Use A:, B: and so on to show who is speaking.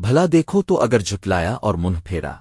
A: بھلا دیکھو تو اگر جھٹلایا اور منہ پھیرا۔